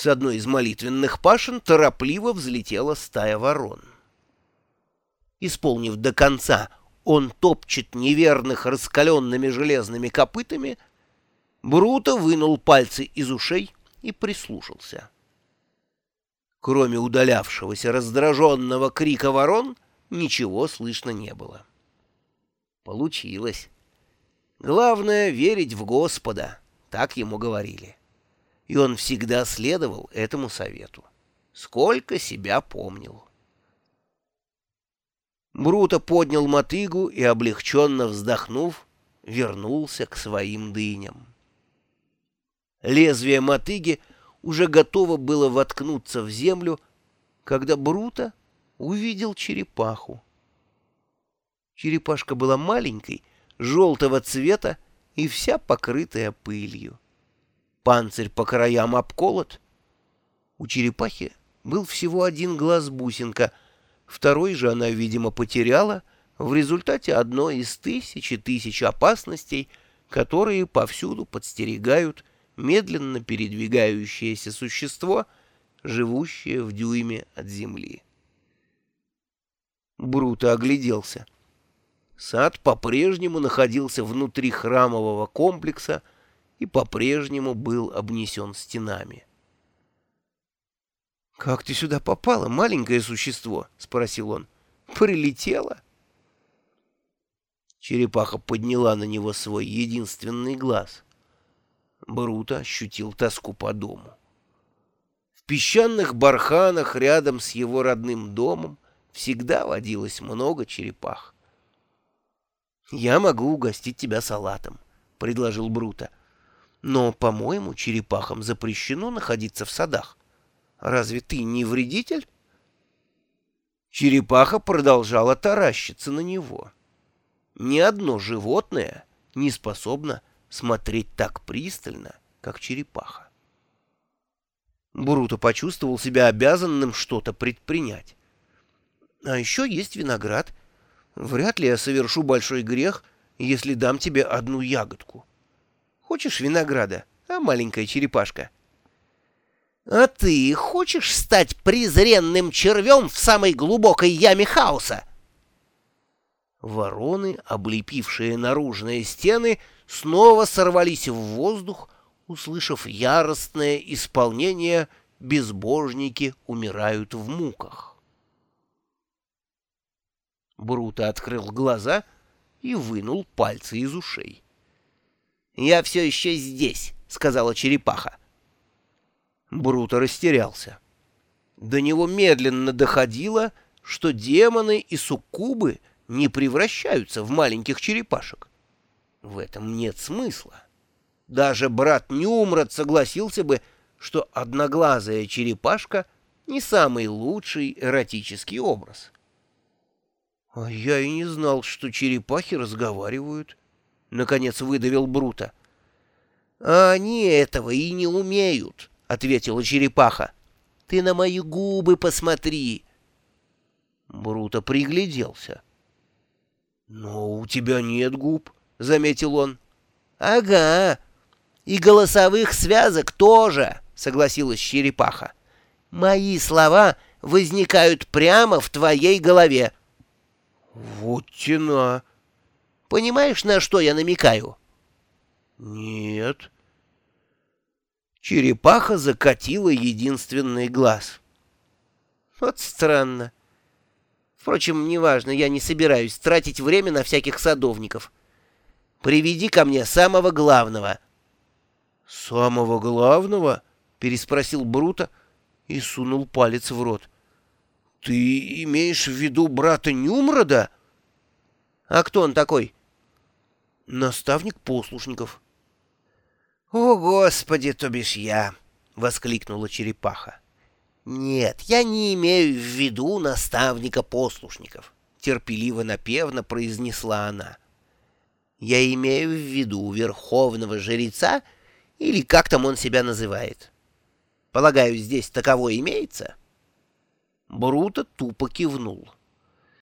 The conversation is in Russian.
С одной из молитвенных пашин торопливо взлетела стая ворон. Исполнив до конца, он топчет неверных раскаленными железными копытами, Бруто вынул пальцы из ушей и прислушался. Кроме удалявшегося раздраженного крика ворон, ничего слышно не было. Получилось. Главное — верить в Господа, так ему говорили. И он всегда следовал этому совету, сколько себя помнил. Бруто поднял мотыгу и, облегченно вздохнув, вернулся к своим дыням. Лезвие мотыги уже готово было воткнуться в землю, когда Бруто увидел черепаху. Черепашка была маленькой, желтого цвета и вся покрытая пылью. Панцирь по краям обколот. У черепахи был всего один глаз-бусинка, второй же она, видимо, потеряла в результате одной из тысячи тысяч опасностей, которые повсюду подстерегают медленно передвигающееся существо, живущее в дюйме от земли. Бруто огляделся. Сад по-прежнему находился внутри храмового комплекса и по-прежнему был обнесен стенами. «Как ты сюда попала, маленькое существо?» — спросил он. «Прилетела?» Черепаха подняла на него свой единственный глаз — Бруто ощутил тоску по дому. В песчаных барханах рядом с его родным домом всегда водилось много черепах. «Я могу угостить тебя салатом», — предложил Бруто. «Но, по-моему, черепахам запрещено находиться в садах. Разве ты не вредитель?» Черепаха продолжала таращиться на него. Ни одно животное не способно смотреть так пристально, как черепаха. Буруто почувствовал себя обязанным что-то предпринять. А еще есть виноград. Вряд ли я совершу большой грех, если дам тебе одну ягодку. Хочешь винограда, а маленькая черепашка? А ты хочешь стать презренным червем в самой глубокой яме хаоса? Вороны, облепившие наружные стены, снова сорвались в воздух, услышав яростное исполнение «Безбожники умирают в муках». Бруто открыл глаза и вынул пальцы из ушей. «Я все еще здесь», — сказала черепаха. Бруто растерялся. До него медленно доходило, что демоны и суккубы не превращаются в маленьких черепашек. В этом нет смысла. Даже брат Нюмрад согласился бы, что одноглазая черепашка не самый лучший эротический образ. — А я и не знал, что черепахи разговаривают, — наконец выдавил Брута. — они этого и не умеют, — ответила черепаха. — Ты на мои губы посмотри. Брута пригляделся. — Но у тебя нет губ, — заметил он. — Ага, и голосовых связок тоже, — согласилась черепаха. — Мои слова возникают прямо в твоей голове. — Вот тена. Понимаешь, на что я намекаю? — Нет. Черепаха закатила единственный глаз. — Вот странно. Впрочем, неважно, я не собираюсь тратить время на всяких садовников. — Приведи ко мне самого главного». «Самого главного?» — переспросил Бруто и сунул палец в рот. «Ты имеешь в виду брата Нюмрода?» «А кто он такой?» «Наставник послушников». «О, Господи, то бишь я!» — воскликнула черепаха. «Нет, я не имею в виду наставника послушников», — терпеливо-напевно произнесла она. Я имею в виду верховного жреца, или как там он себя называет. Полагаю, здесь таково имеется?» Бруто тупо кивнул.